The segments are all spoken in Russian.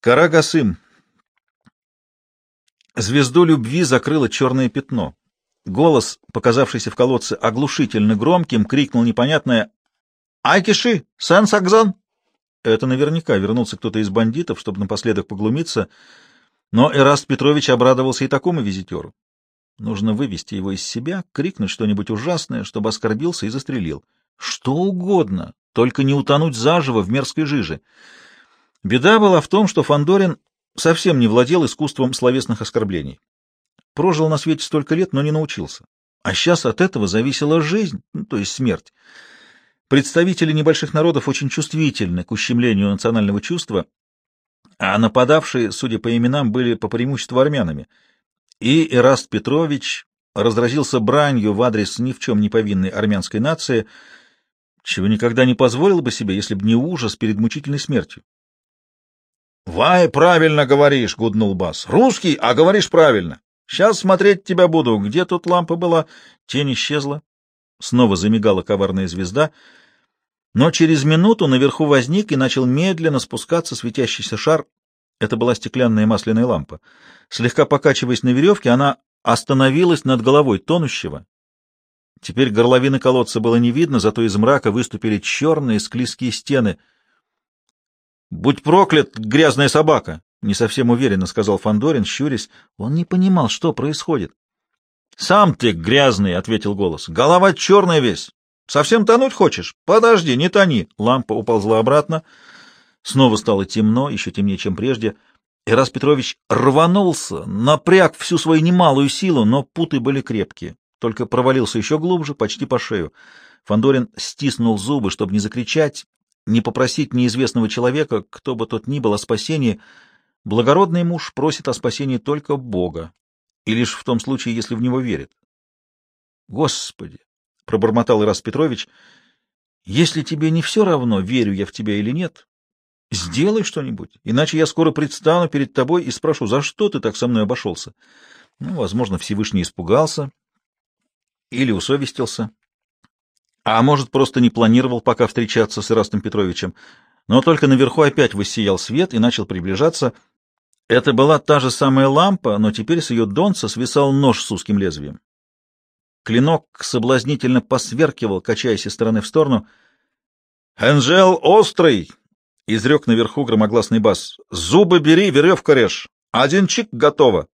Карагасым. Звезду любви закрыло черное пятно. Голос, показавшийся в колодце оглушительно громким, крикнул непонятное «Айкиши! Сан-Сакзан!» Это наверняка вернулся кто-то из бандитов, чтобы напоследок поглумиться, но Эраст Петрович обрадовался и такому визитеру. Нужно вывести его из себя, крикнуть что-нибудь ужасное, чтобы оскорбился и застрелил. Что угодно, только не утонуть заживо в мерзкой жиже. Беда была в том, что Фандорин совсем не владел искусством словесных оскорблений. Прожил на свете столько лет, но не научился. А сейчас от этого зависела жизнь, ну, то есть смерть. Представители небольших народов очень чувствительны к ущемлению национального чувства, а нападавшие, судя по именам, были по преимуществу армянами. И Эраст Петрович разразился бранью в адрес ни в чем не повинной армянской нации, чего никогда не позволил бы себе, если бы не ужас перед мучительной смертью. «Вай, правильно говоришь!» — гуднул бас. «Русский, а говоришь правильно. Сейчас смотреть тебя буду. Где тут лампа была?» Тень исчезла. Снова замигала коварная звезда. Но через минуту наверху возник и начал медленно спускаться светящийся шар. Это была стеклянная масляная лампа. Слегка покачиваясь на веревке, она остановилась над головой тонущего. Теперь горловины колодца было не видно, зато из мрака выступили черные склизкие стены — Будь проклят, грязная собака! Не совсем уверенно сказал Фандорин, щурясь. Он не понимал, что происходит. Сам ты грязный, ответил голос. Голова черная весь. Совсем тонуть хочешь? Подожди, не тони. Лампа уползла обратно. Снова стало темно, еще темнее, чем прежде. Ирас Петрович рванулся, напряг всю свою немалую силу, но путы были крепкие. Только провалился еще глубже, почти по шею. Фандорин стиснул зубы, чтобы не закричать, не попросить неизвестного человека, кто бы тот ни был, о спасении, благородный муж просит о спасении только Бога, и лишь в том случае, если в него верит. Господи, пробормотал Ирас Петрович, если тебе не все равно, верю я в тебя или нет, сделай что-нибудь, иначе я скоро предстану перед тобой и спрошу, за что ты так со мной обошелся. Ну, возможно, Всевышний испугался или усовестился. А может, просто не планировал пока встречаться с Ирастом Петровичем. Но только наверху опять воссиял свет и начал приближаться. Это была та же самая лампа, но теперь с ее донца свисал нож с узким лезвием. Клинок соблазнительно посверкивал, качаясь из стороны в сторону. «Энжел острый!» — изрек наверху громогласный бас. «Зубы бери, веревка режь! Один чик готово!»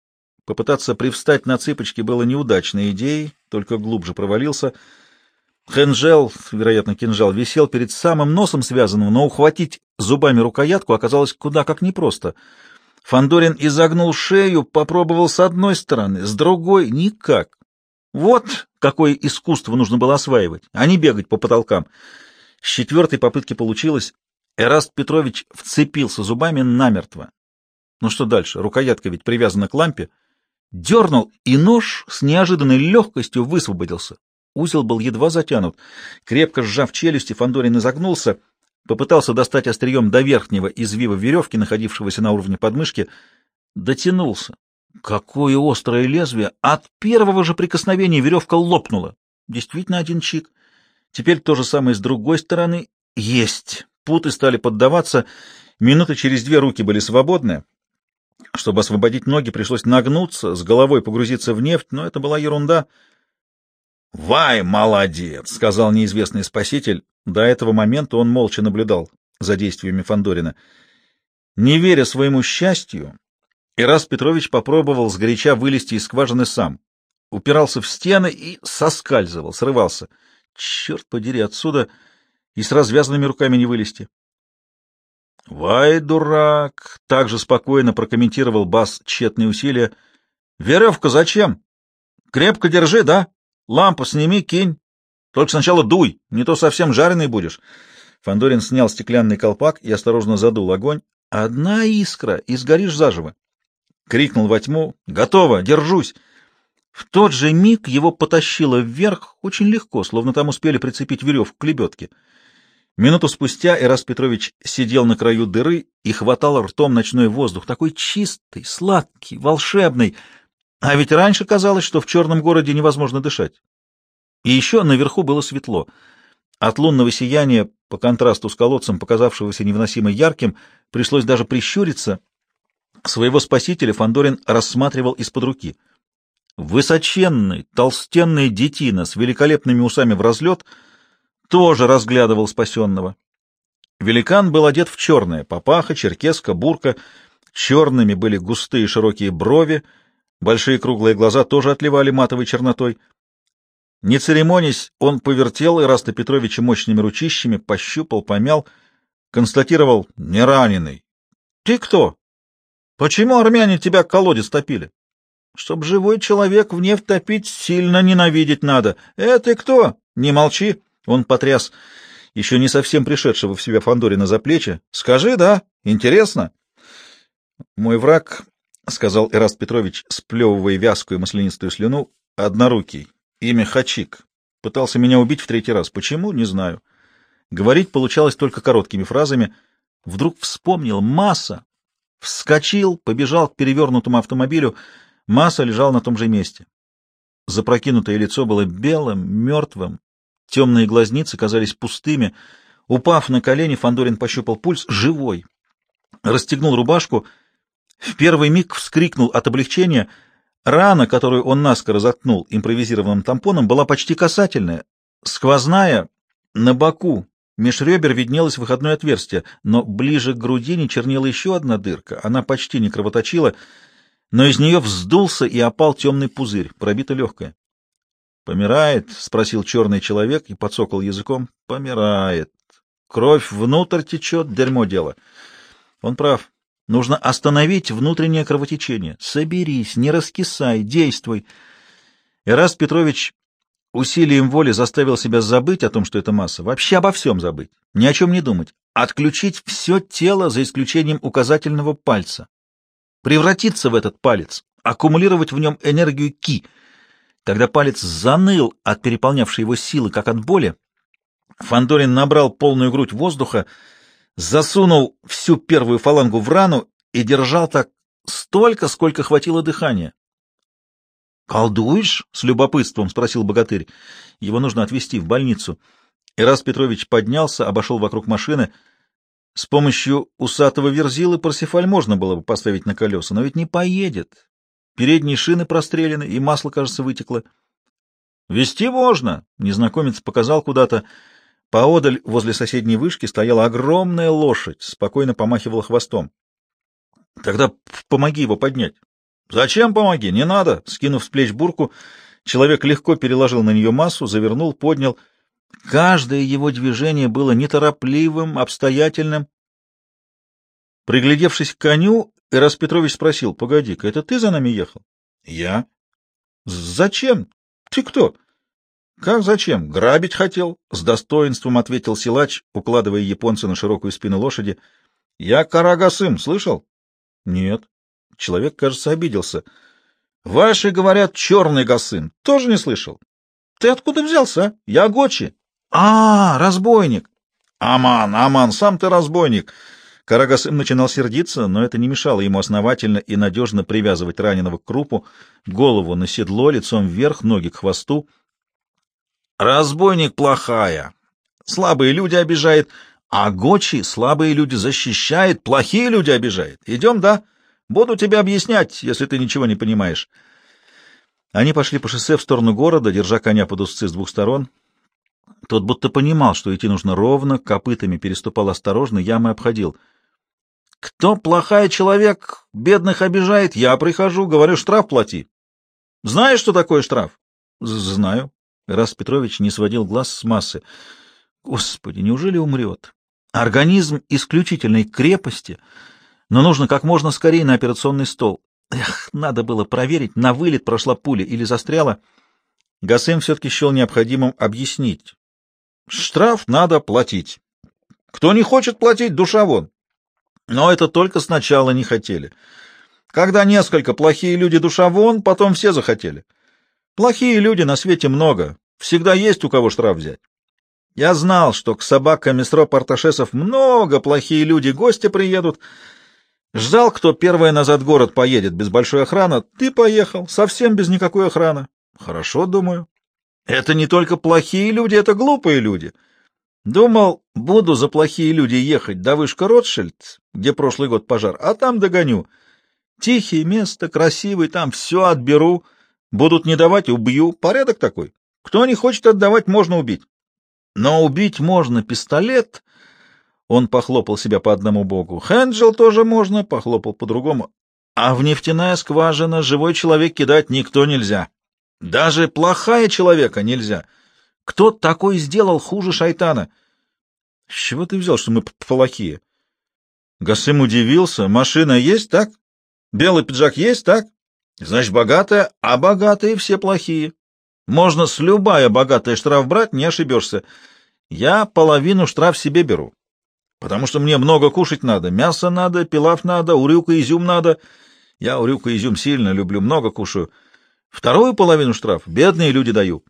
Попытаться привстать на цыпочки было неудачной идеей, только глубже провалился — Хенжел, вероятно, кинжал, висел перед самым носом связанного, но ухватить зубами рукоятку оказалось куда как непросто. Фандорин изогнул шею, попробовал с одной стороны, с другой — никак. Вот какое искусство нужно было осваивать, а не бегать по потолкам. С четвертой попытки получилось. Эраст Петрович вцепился зубами намертво. Ну что дальше? Рукоятка ведь привязана к лампе. Дернул, и нож с неожиданной легкостью высвободился. Узел был едва затянут. Крепко сжав челюсти, Фандорин изогнулся, попытался достать острием до верхнего извива веревки, находившегося на уровне подмышки, дотянулся. Какое острое лезвие! От первого же прикосновения веревка лопнула. Действительно один чик. Теперь то же самое с другой стороны. Есть! Путы стали поддаваться. Минуты через две руки были свободны. Чтобы освободить ноги, пришлось нагнуться, с головой погрузиться в нефть, но это была ерунда — «Вай, молодец!» — сказал неизвестный спаситель. До этого момента он молча наблюдал за действиями Фандорина. Не веря своему счастью, Ирас Петрович попробовал сгоряча вылезти из скважины сам. Упирался в стены и соскальзывал, срывался. Черт подери, отсюда и с развязанными руками не вылезти. — Вай, дурак! — также спокойно прокомментировал Бас тщетные усилия. — Веревка зачем? Крепко держи, да? Лампу сними, кинь. Только сначала дуй, не то совсем жареный будешь. Фандорин снял стеклянный колпак и осторожно задул огонь. Одна искра, и сгоришь заживо. Крикнул во тьму. Готово, держусь. В тот же миг его потащило вверх очень легко, словно там успели прицепить веревку к лебедке. Минуту спустя Эрас Петрович сидел на краю дыры и хватал ртом ночной воздух, такой чистый, сладкий, волшебный, а ведь раньше казалось, что в черном городе невозможно дышать. И еще наверху было светло. От лунного сияния, по контрасту с колодцем, показавшегося невыносимо ярким, пришлось даже прищуриться. Своего спасителя Фандорин рассматривал из-под руки. Высоченный, толстенный детина с великолепными усами в разлет тоже разглядывал спасенного. Великан был одет в черное — папаха, черкеска, бурка. Черными были густые широкие брови, большие круглые глаза тоже отливали матовой чернотой. Не церемонясь, он повертел Ираста Петровича мощными ручищами, пощупал, помял, констатировал «не раненый». «Ты кто? Почему армяне тебя колодец топили?» «Чтоб живой человек в нефть топить, сильно ненавидеть надо. Э, ты кто? Не молчи!» Он потряс еще не совсем пришедшего в себя Фандорина за плечи. — Скажи, да? Интересно? — Мой враг, — сказал Эраст Петрович, сплевывая вязкую маслянистую слюну, — однорукий, имя Хачик. Пытался меня убить в третий раз. Почему? Не знаю. Говорить получалось только короткими фразами. Вдруг вспомнил Масса. Вскочил, побежал к перевернутому автомобилю. Масса лежал на том же месте. Запрокинутое лицо было белым, мертвым, Темные глазницы казались пустыми. Упав на колени, Фандорин пощупал пульс. Живой. Расстегнул рубашку. В первый миг вскрикнул от облегчения. Рана, которую он наскоро заткнул импровизированным тампоном, была почти касательная. Сквозная, на боку. Меж ребер виднелось выходное отверстие, но ближе к грудине чернела еще одна дырка. Она почти не кровоточила, но из нее вздулся и опал темный пузырь, пробито легкое. «Помирает?» — спросил черный человек и подсокал языком. «Помирает. Кровь внутрь течет, дерьмо дело». Он прав. Нужно остановить внутреннее кровотечение. Соберись, не раскисай, действуй. Эраст Петрович усилием воли заставил себя забыть о том, что это масса, вообще обо всем забыть, ни о чем не думать, отключить все тело за исключением указательного пальца, превратиться в этот палец, аккумулировать в нем энергию ки — когда палец заныл от переполнявшей его силы, как от боли, Фандорин набрал полную грудь воздуха, засунул всю первую фалангу в рану и держал так столько, сколько хватило дыхания. «Колдуешь?» — с любопытством спросил богатырь. «Его нужно отвезти в больницу». Ирас Петрович поднялся, обошел вокруг машины. С помощью усатого верзилы Парсифаль можно было бы поставить на колеса, но ведь не поедет. Передние шины прострелены, и масло, кажется, вытекло. — Вести можно! — незнакомец показал куда-то. Поодаль, возле соседней вышки, стояла огромная лошадь, спокойно помахивала хвостом. — Тогда помоги его поднять. — Зачем помоги? Не надо! Скинув с плеч бурку, человек легко переложил на нее массу, завернул, поднял. Каждое его движение было неторопливым, обстоятельным. Приглядевшись к коню, Эрас Петрович спросил, погоди-ка, это ты за нами ехал? Я. Зачем? Ты кто? Как зачем? Грабить хотел? С достоинством ответил силач, укладывая японца на широкую спину лошади. Я Карагасым, слышал? Нет. Человек, кажется, обиделся. Ваши говорят черный гасым. Тоже не слышал? Ты откуда взялся? А? Я Гочи. А, разбойник. Аман, Аман, сам ты разбойник. Карагасым начинал сердиться, но это не мешало ему основательно и надежно привязывать раненого к крупу, голову на седло, лицом вверх, ноги к хвосту. «Разбойник плохая. Слабые люди обижает, а Гочи слабые люди защищает, плохие люди обижает. Идем, да? Буду тебе объяснять, если ты ничего не понимаешь». Они пошли по шоссе в сторону города, держа коня под узцы с двух сторон. Тот будто понимал, что идти нужно ровно, копытами переступал осторожно, ямы обходил — кто плохой человек, бедных обижает, я прихожу, говорю, штраф плати. Знаешь, что такое штраф? Знаю. Раз Петрович не сводил глаз с массы. Господи, неужели умрет? Организм исключительной крепости, но нужно как можно скорее на операционный стол. Эх, надо было проверить, на вылет прошла пуля или застряла. Гасым все-таки счел необходимым объяснить. Штраф надо платить. Кто не хочет платить, душа вон. Но это только сначала не хотели. Когда несколько плохие люди душа вон, потом все захотели. Плохие люди на свете много, всегда есть у кого штраф взять. Я знал, что к собакам Мистро Арташесов много плохие люди гости приедут. Ждал, кто первое назад город поедет без большой охраны. Ты поехал, совсем без никакой охраны. Хорошо, думаю. Это не только плохие люди, это глупые люди. Думал, буду за плохие люди ехать до вышка Ротшильд, где прошлый год пожар, а там догоню. Тихие место, красивый, там все отберу. Будут не давать — убью. Порядок такой. Кто не хочет отдавать, можно убить. Но убить можно пистолет. Он похлопал себя по одному боку. Хенджел тоже можно, похлопал по другому. А в нефтяная скважина живой человек кидать никто нельзя. Даже плохая человека нельзя. Кто такой сделал хуже шайтана? С чего ты взял, что мы плохие? Гасым удивился. Машина есть, так? Белый пиджак есть, так? Значит, богатая, а богатые все плохие. Можно с любая богатая штраф брать, не ошибешься. Я половину штраф себе беру, потому что мне много кушать надо. Мясо надо, пилав надо, урюк и изюм надо. Я урюк и изюм сильно люблю, много кушаю. Вторую половину штраф бедные люди даю.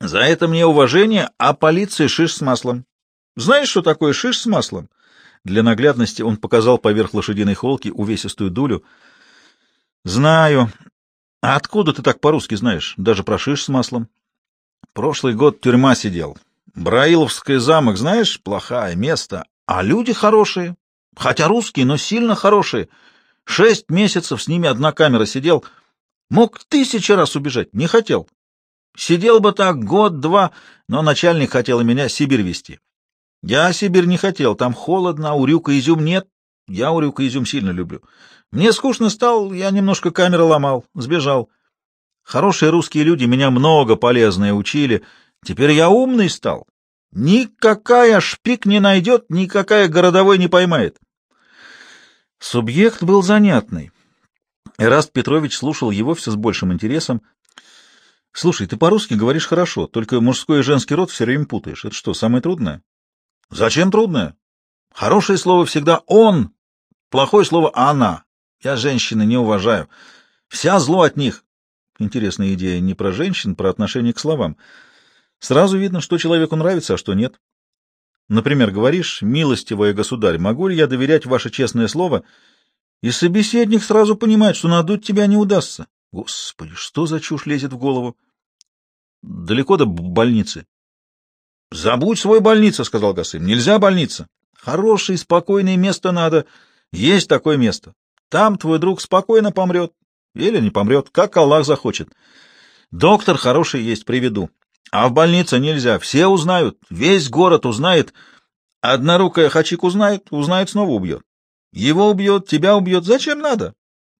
За это мне уважение, а полиции шиш с маслом. Знаешь, что такое шиш с маслом? Для наглядности он показал поверх лошадиной холки увесистую дулю. Знаю, а откуда ты так по-русски знаешь? Даже про шиш с маслом. Прошлый год тюрьма сидел. Браиловский замок, знаешь, плохое место. А люди хорошие. Хотя русские, но сильно хорошие. Шесть месяцев с ними одна камера сидел. Мог тысячи раз убежать, не хотел. Сидел бы так год-два, но начальник хотел меня Сибирь вести. Я Сибирь не хотел, там холодно, а урюка изюм нет. Я урюка изюм сильно люблю. Мне скучно стал, я немножко камеры ломал, сбежал. Хорошие русские люди меня много полезное учили. Теперь я умный стал. Никакая шпик не найдет, никакая городовой не поймает. Субъект был занятный. Эраст Петрович слушал его все с большим интересом. — Слушай, ты по-русски говоришь хорошо, только мужской и женский род все время путаешь. Это что, самое трудное? — Зачем трудное? Хорошее слово всегда «он», плохое слово «она». Я женщины не уважаю. Вся зло от них. Интересная идея не про женщин, про отношение к словам. Сразу видно, что человеку нравится, а что нет. Например, говоришь, милостивая государь, могу ли я доверять ваше честное слово? И собеседник сразу понимает, что надуть тебя не удастся. Господи, что за чушь лезет в голову? Далеко до больницы. Забудь свою больницу, сказал Гасым. Нельзя больница. Хорошее, спокойное место надо. Есть такое место. Там твой друг спокойно помрет. Или не помрет, как Аллах захочет. Доктор хороший есть, приведу. А в больнице нельзя. Все узнают, весь город узнает. Однорукая Хачик узнает, узнает, снова убьет. Его убьет, тебя убьет. Зачем надо?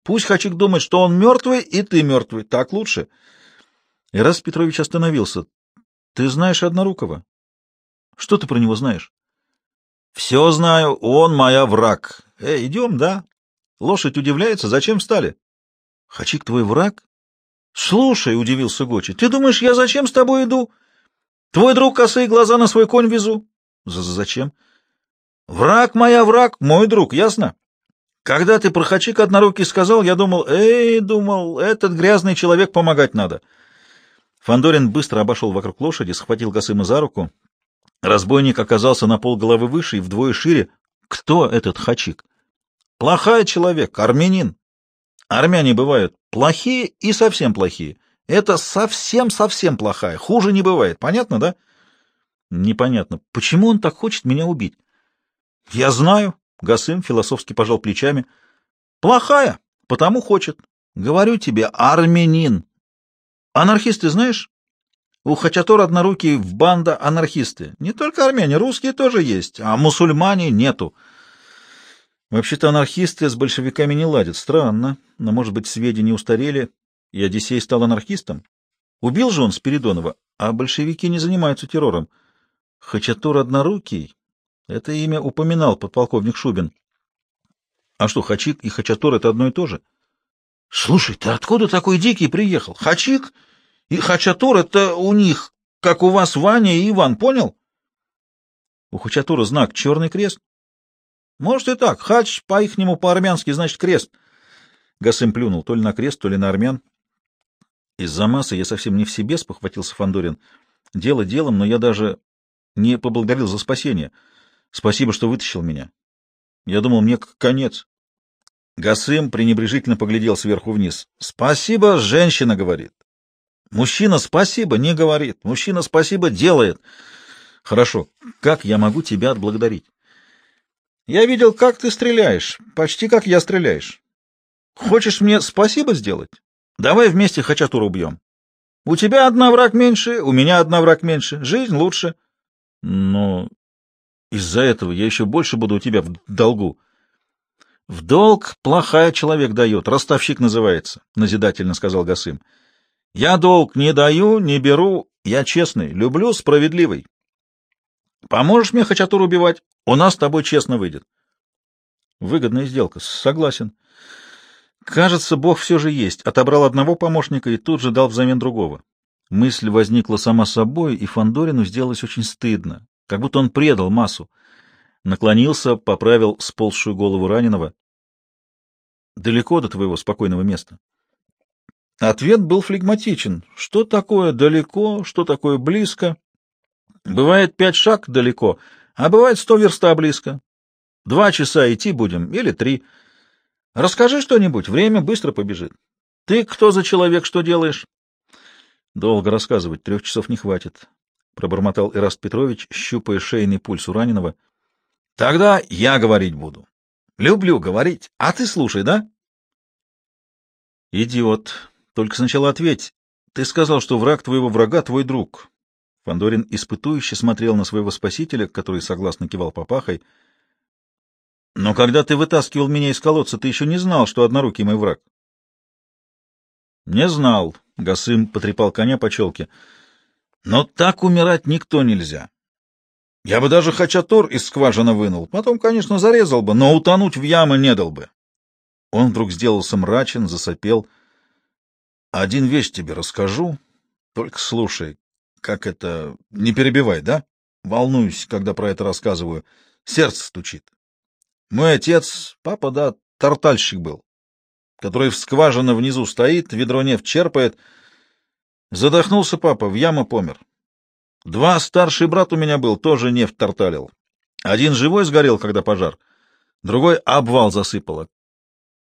Пусть Хачик думает, что он мертвый, и ты мертвый. Так лучше. Ирас Петрович остановился. Ты знаешь Однорукого? Что ты про него знаешь? Все знаю, он моя враг. Эй, идем, да? Лошадь удивляется, зачем встали? Хачик твой враг? Слушай, удивился Гочи, ты думаешь, я зачем с тобой иду? Твой друг косые глаза на свой конь везу. Зачем? Враг моя враг, мой друг, ясно? Когда ты про Хачик однорукий сказал, я думал, эй, думал, этот грязный человек помогать надо. Фандорин быстро обошел вокруг лошади, схватил Гасыма за руку. Разбойник оказался на пол головы выше и вдвое шире. Кто этот Хачик? Плохой человек, армянин. Армяне бывают плохие и совсем плохие. Это совсем-совсем плохая. Хуже не бывает. Понятно, да? Непонятно. Почему он так хочет меня убить? Я знаю. Гасым философски пожал плечами. Плохая, потому хочет. Говорю тебе, армянин. Анархисты знаешь? У Хачатор однорукий в банда анархисты. Не только армяне, русские тоже есть, а мусульмане нету. Вообще-то анархисты с большевиками не ладят. Странно, но, может быть, сведения устарели, и Одиссей стал анархистом? Убил же он Спиридонова, а большевики не занимаются террором. Хачатур Однорукий — это имя упоминал подполковник Шубин. А что, Хачик и Хачатур — это одно и то же? Слушай, ты откуда такой дикий приехал? Хачик и Хачатур — это у них, как у вас Ваня и Иван, понял? У Хачатура знак «Черный крест». Может и так. Хач по-ихнему по-армянски значит крест. Гасым плюнул то ли на крест, то ли на армян. Из-за массы я совсем не в себе, спохватился Фандорин. Дело делом, но я даже не поблагодарил за спасение. Спасибо, что вытащил меня. Я думал, мне конец. Гасым пренебрежительно поглядел сверху вниз. Спасибо, женщина говорит. Мужчина спасибо не говорит. Мужчина спасибо делает. Хорошо. Как я могу тебя отблагодарить? Я видел, как ты стреляешь, почти как я стреляешь. Хочешь мне спасибо сделать? Давай вместе Хачатура убьем. У тебя одна враг меньше, у меня одна враг меньше. Жизнь лучше. Но из-за этого я еще больше буду у тебя в долгу. В долг плохая человек дает, ростовщик называется, — назидательно сказал Гасым. Я долг не даю, не беру, я честный, люблю справедливый. Поможешь мне Хачатур убивать? У нас с тобой честно выйдет. Выгодная сделка, согласен. Кажется, Бог все же есть. Отобрал одного помощника и тут же дал взамен другого. Мысль возникла сама собой, и Фандорину сделалось очень стыдно, как будто он предал массу. Наклонился, поправил сползшую голову раненого. «Далеко до твоего спокойного места?» Ответ был флегматичен. Что такое далеко, что такое близко? Бывает пять шаг далеко, а бывает сто верста близко. Два часа идти будем или три. Расскажи что-нибудь, время быстро побежит. Ты кто за человек, что делаешь? Долго рассказывать, трех часов не хватит, — пробормотал Ираст Петрович, щупая шейный пульс у раненого. — Тогда я говорить буду. Люблю говорить, а ты слушай, да? — Идиот, только сначала ответь. Ты сказал, что враг твоего врага — твой друг. Фандорин испытующе смотрел на своего спасителя, который согласно кивал папахой. Но когда ты вытаскивал меня из колодца, ты еще не знал, что однорукий мой враг. Не знал. Гасым потрепал коня по челке. Но так умирать никто нельзя. Я бы даже хачатор из скважины вынул, потом, конечно, зарезал бы, но утонуть в ямы не дал бы. Он вдруг сделался мрачен, засопел — один вещь тебе расскажу, только слушай, как это... Не перебивай, да? Волнуюсь, когда про это рассказываю. Сердце стучит. Мой отец, папа, да, тортальщик был, который в скважине внизу стоит, ведро нефть черпает. Задохнулся папа, в яму помер. Два старший брат у меня был, тоже нефть торталил. Один живой сгорел, когда пожар, другой обвал засыпало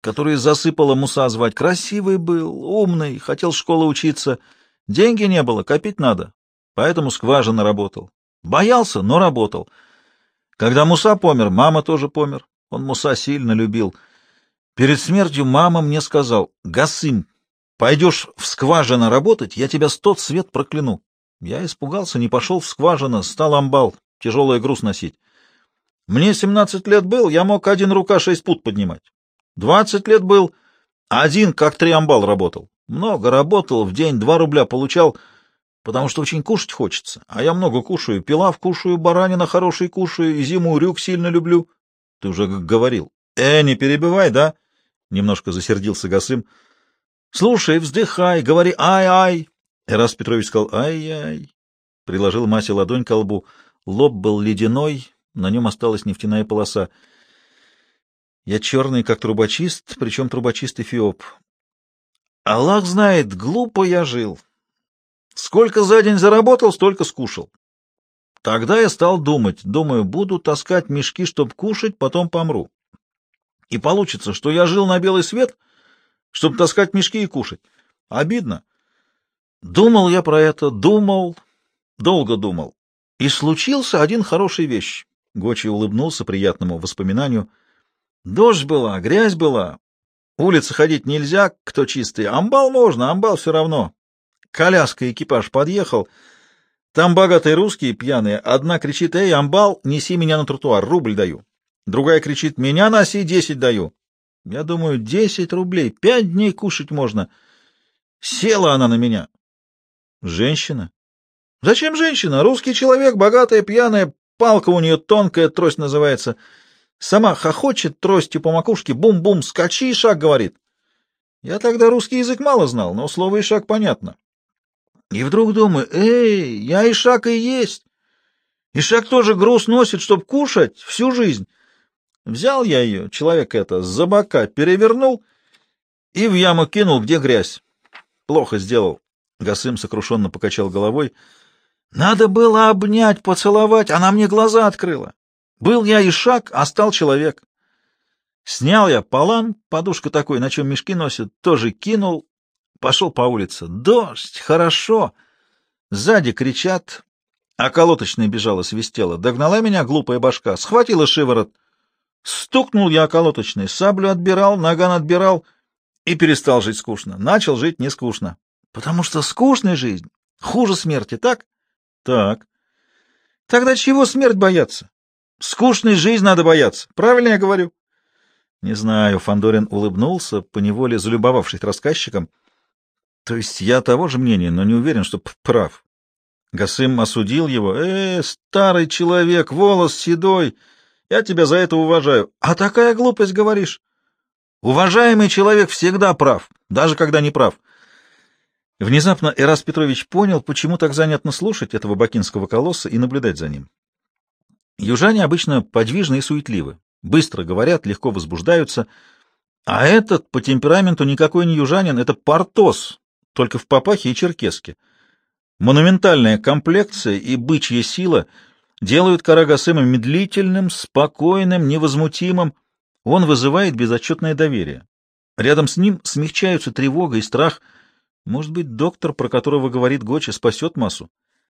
который засыпала Муса звать. Красивый был, умный, хотел в школу учиться. Деньги не было, копить надо. Поэтому скважина работал. Боялся, но работал. Когда Муса помер, мама тоже помер. Он Муса сильно любил. Перед смертью мама мне сказал, «Гасым, пойдешь в скважину работать, я тебя сто свет прокляну». Я испугался, не пошел в скважину, стал амбал, тяжелый груз носить. Мне семнадцать лет был, я мог один рука шесть пут поднимать. Двадцать лет был, один как триамбал работал. Много работал, в день два рубля получал, потому что очень кушать хочется. А я много кушаю, пилав кушаю, баранина хороший кушаю, зиму рюк сильно люблю. Ты уже говорил. Э, не перебивай, да? Немножко засердился Гасым. Слушай, вздыхай, говори ай-ай. Эрас Петрович сказал ай-ай. Приложил Мася ладонь к лбу. Лоб был ледяной, на нем осталась нефтяная полоса. Я черный, как трубочист, причем трубочист Эфиоп. Аллах знает, глупо я жил. Сколько за день заработал, столько скушал. Тогда я стал думать, думаю, буду таскать мешки, чтобы кушать, потом помру. И получится, что я жил на белый свет, чтобы таскать мешки и кушать. Обидно. Думал я про это, думал, долго думал. И случился один хороший вещь. Гочи улыбнулся приятному воспоминанию — Дождь была, грязь была. Улицы ходить нельзя, кто чистый. Амбал можно, амбал все равно. Коляска экипаж подъехал. Там богатые русские пьяные. Одна кричит, эй, амбал, неси меня на тротуар, рубль даю. Другая кричит, меня носи, десять даю. Я думаю, десять рублей, пять дней кушать можно. Села она на меня. Женщина? Зачем женщина? Русский человек, богатая, пьяная, палка у нее тонкая, трость называется — Сама хохочет тростью по макушке, бум-бум, скачи, и шаг говорит. Я тогда русский язык мало знал, но слово и шаг понятно. И вдруг думаю, эй, я и шаг и есть. И шаг тоже груз носит, чтоб кушать всю жизнь. Взял я ее, человек это, за бока перевернул и в яму кинул, где грязь. Плохо сделал. Гасым сокрушенно покачал головой. Надо было обнять, поцеловать, она мне глаза открыла. Был я и шаг, а стал человек. Снял я палан, подушка такой, на чем мешки носят, тоже кинул, пошел по улице. Дождь, хорошо. Сзади кричат, а колоточная бежала, свистела. Догнала меня глупая башка, схватила шиворот. Стукнул я колоточной, саблю отбирал, наган отбирал. и перестал жить скучно. Начал жить не скучно. Потому что скучная жизнь хуже смерти, так? Так. Тогда чего смерть бояться? Скучной жизнь надо бояться. Правильно я говорю? Не знаю, Фандорин улыбнулся, поневоле залюбовавшись рассказчиком. То есть я того же мнения, но не уверен, что прав. Гасым осудил его. «Э, старый человек, волос седой, я тебя за это уважаю. А такая глупость говоришь. Уважаемый человек всегда прав, даже когда не прав». Внезапно Эрас Петрович понял, почему так занятно слушать этого бакинского колосса и наблюдать за ним. Южане обычно подвижны и суетливы, быстро говорят, легко возбуждаются, а этот по темпераменту никакой не южанин, это Портос, только в папахе и черкеске. Монументальная комплекция и бычья сила делают Карагасыма медлительным, спокойным, невозмутимым. Он вызывает безотчетное доверие. Рядом с ним смягчаются тревога и страх. Может быть, доктор, про которого говорит Гочи, спасет массу?